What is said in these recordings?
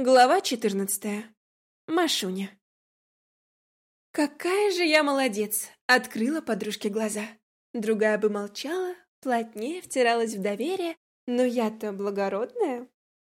Глава 14. Машуня. Какая же я молодец! Открыла подружке глаза. Другая бы молчала, плотнее втиралась в доверие, но я-то благородная.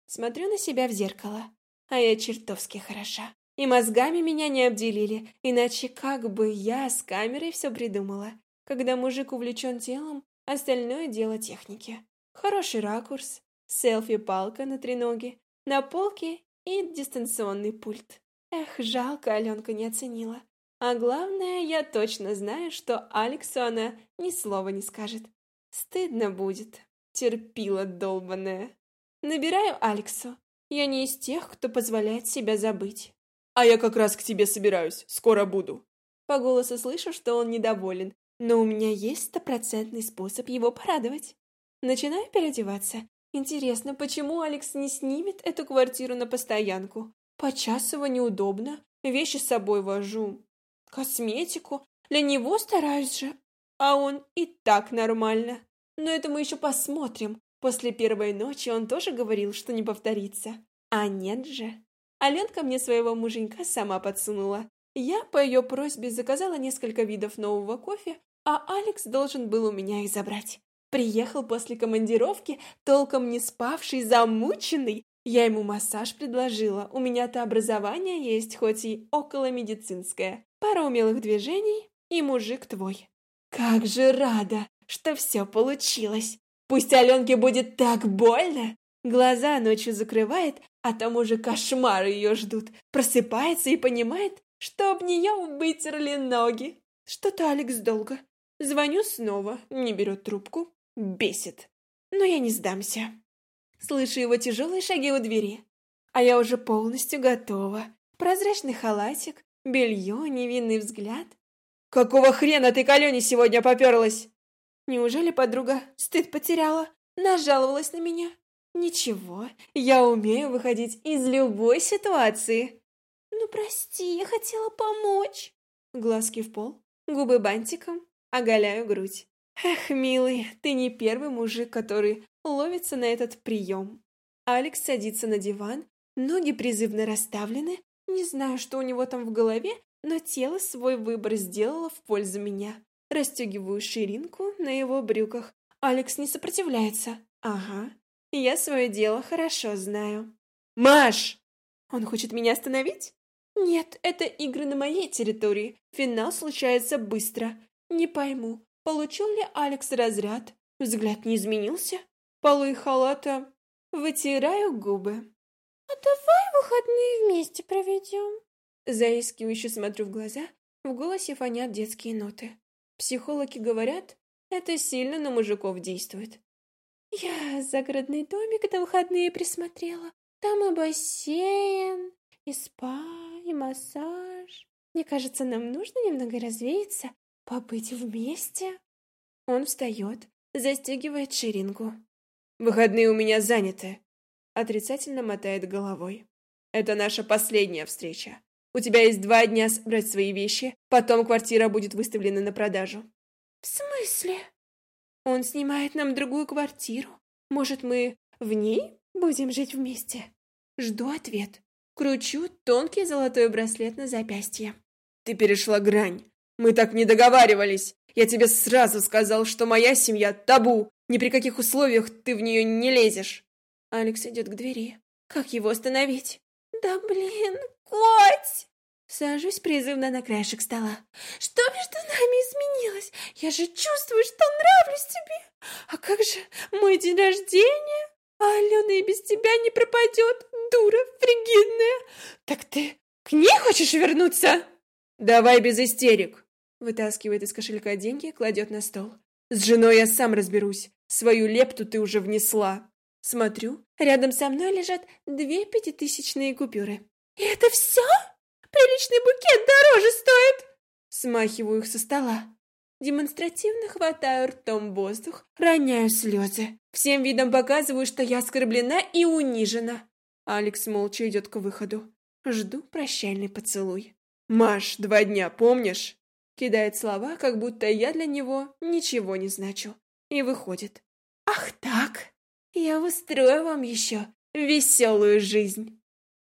Смотрю на себя в зеркало, а я чертовски хороша. И мозгами меня не обделили, иначе как бы я с камерой все придумала. Когда мужик увлечен телом, остальное дело техники. Хороший ракурс, селфи-палка на треноге, на полке и дистанционный пульт. Эх, жалко, Аленка не оценила. А главное, я точно знаю, что Алексу она ни слова не скажет. Стыдно будет. Терпила долбаная. Набираю Алексу. Я не из тех, кто позволяет себя забыть. А я как раз к тебе собираюсь. Скоро буду. По голосу слышу, что он недоволен, но у меня есть стопроцентный способ его порадовать. Начинаю переодеваться. Интересно, почему Алекс не снимет эту квартиру на постоянку? Почасово неудобно, вещи с собой вожу. Косметику. Для него стараюсь же. А он и так нормально. Но это мы еще посмотрим. После первой ночи он тоже говорил, что не повторится. А нет же. Аленка мне своего муженька сама подсунула. Я по ее просьбе заказала несколько видов нового кофе, а Алекс должен был у меня их забрать. Приехал после командировки, толком не спавший, замученный. Я ему массаж предложила. У меня-то образование есть, хоть и около медицинское. Пара умелых движений, и мужик твой. Как же рада, что все получилось. Пусть Аленке будет так больно. Глаза ночью закрывает, а там уже кошмары ее ждут. Просыпается и понимает, что об нее вытерли ноги. Что-то Алекс долго. Звоню снова, не берет трубку. Бесит. Но я не сдамся. Слышу его тяжелые шаги у двери. А я уже полностью готова. Прозрачный халатик, белье, невинный взгляд. «Какого хрена ты к Алене сегодня поперлась?» Неужели подруга стыд потеряла? Нажаловалась на меня? Ничего, я умею выходить из любой ситуации. Ну, прости, я хотела помочь. Глазки в пол, губы бантиком, оголяю грудь. Эх, милый, ты не первый мужик, который ловится на этот прием. Алекс садится на диван, ноги призывно расставлены. Не знаю, что у него там в голове, но тело свой выбор сделало в пользу меня. Растегиваю ширинку на его брюках. Алекс не сопротивляется. Ага, я свое дело хорошо знаю. «Маш!» Он хочет меня остановить? Нет, это игры на моей территории. Финал случается быстро. Не пойму, Получил ли Алекс разряд? Взгляд не изменился? Полы халата. Вытираю губы. «А давай выходные вместе проведем?» Заискивающе смотрю в глаза, в голосе фонят детские ноты. Психологи говорят, это сильно на мужиков действует. «Я загородный домик на выходные присмотрела. Там и бассейн, и спа, и массаж. Мне кажется, нам нужно немного развеяться, Побыть вместе? Он встает, застегивает ширинку. Выходные у меня заняты. Отрицательно мотает головой. Это наша последняя встреча. У тебя есть два дня собрать свои вещи, потом квартира будет выставлена на продажу. В смысле? Он снимает нам другую квартиру. Может, мы в ней будем жить вместе? Жду ответ. Кручу тонкий золотой браслет на запястье. Ты перешла грань. Мы так не договаривались. Я тебе сразу сказал, что моя семья табу. Ни при каких условиях ты в нее не лезешь. Алекс идет к двери. Как его остановить? Да блин, Коть! Сажусь призывно на краешек стола. Что между нами изменилось? Я же чувствую, что нравлюсь тебе. А как же мой день рождения? А Алена и без тебя не пропадет, дура фригидная. Так ты к ней хочешь вернуться? Давай без истерик. Вытаскивает из кошелька деньги, кладет на стол. «С женой я сам разберусь. Свою лепту ты уже внесла». Смотрю, рядом со мной лежат две пятитысячные купюры. «И это все? Приличный букет дороже стоит!» Смахиваю их со стола. Демонстративно хватаю ртом воздух, роняю слезы. Всем видом показываю, что я оскорблена и унижена. Алекс молча идет к выходу. Жду прощальный поцелуй. «Маш, два дня, помнишь?» Кидает слова, как будто я для него ничего не значу. И выходит. Ах так! Я устрою вам еще веселую жизнь.